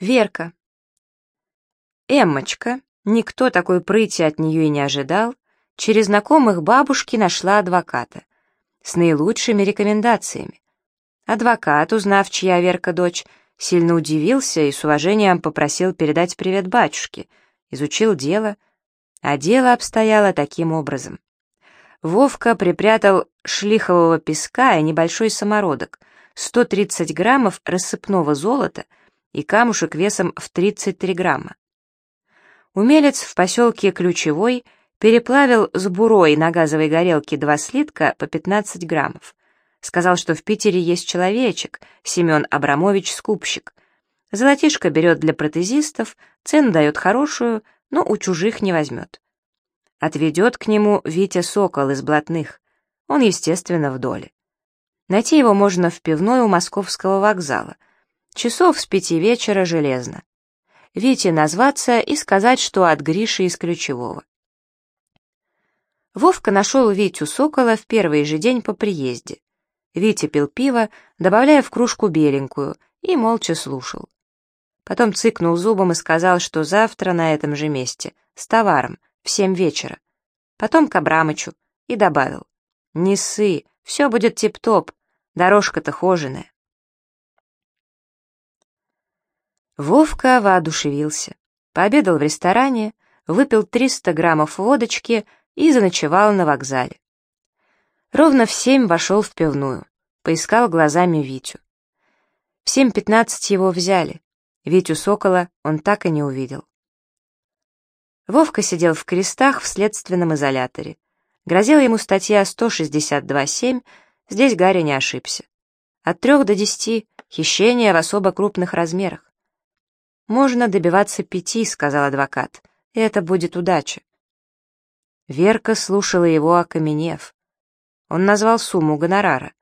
Верка. Эммочка, никто такой прыти от нее и не ожидал, через знакомых бабушки нашла адвоката с наилучшими рекомендациями. Адвокат, узнав, чья Верка дочь, сильно удивился и с уважением попросил передать привет батюшке, изучил дело, а дело обстояло таким образом. Вовка припрятал шлихового песка и небольшой самородок, 130 граммов рассыпного золота и камушек весом в 33 грамма. Умелец в поселке Ключевой переплавил с бурой на газовой горелке два слитка по 15 граммов. Сказал, что в Питере есть человечек, Семен Абрамович Скупщик. Золотишко берет для протезистов, цену дает хорошую, но у чужих не возьмет. Отведет к нему Витя Сокол из блатных. Он, естественно, в доле. Найти его можно в пивной у московского вокзала. Часов с пяти вечера железно. Вите назваться и сказать, что от Гриши из Ключевого. Вовка нашел Витю Сокола в первый же день по приезде. Витя пил пиво, добавляя в кружку беленькую, и молча слушал. Потом цыкнул зубом и сказал, что завтра на этом же месте, с товаром, в семь вечера. Потом к Абрамычу и добавил. «Не ссы, все будет тип-топ, дорожка-то хоженая». Вовка воодушевился. Пообедал в ресторане, выпил 300 граммов водочки и заночевал на вокзале. Ровно в семь вошел в пивную, поискал глазами Витю. В семь пятнадцать его взяли. Витю Сокола он так и не увидел. Вовка сидел в крестах в следственном изоляторе. Грозила ему статья 162.7, здесь Гарри не ошибся. От трех до десяти — хищение в особо крупных размерах. «Можно добиваться пяти», — сказал адвокат, — «и это будет удача». Верка слушала его, окаменев. Он назвал сумму гонорара.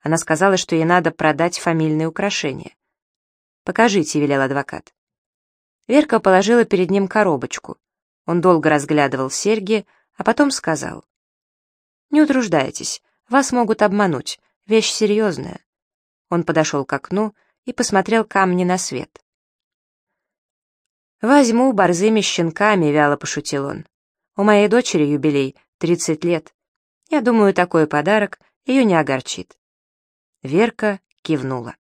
Она сказала, что ей надо продать фамильные украшения. «Покажите», — велел адвокат. Верка положила перед ним коробочку. Он долго разглядывал серьги, а потом сказал. «Не утруждайтесь, вас могут обмануть, вещь серьезная». Он подошел к окну и посмотрел камни на свет. «Возьму борзыми щенками», — вяло пошутил он. «У моей дочери юбилей, 30 лет. Я думаю, такой подарок ее не огорчит». Верка кивнула.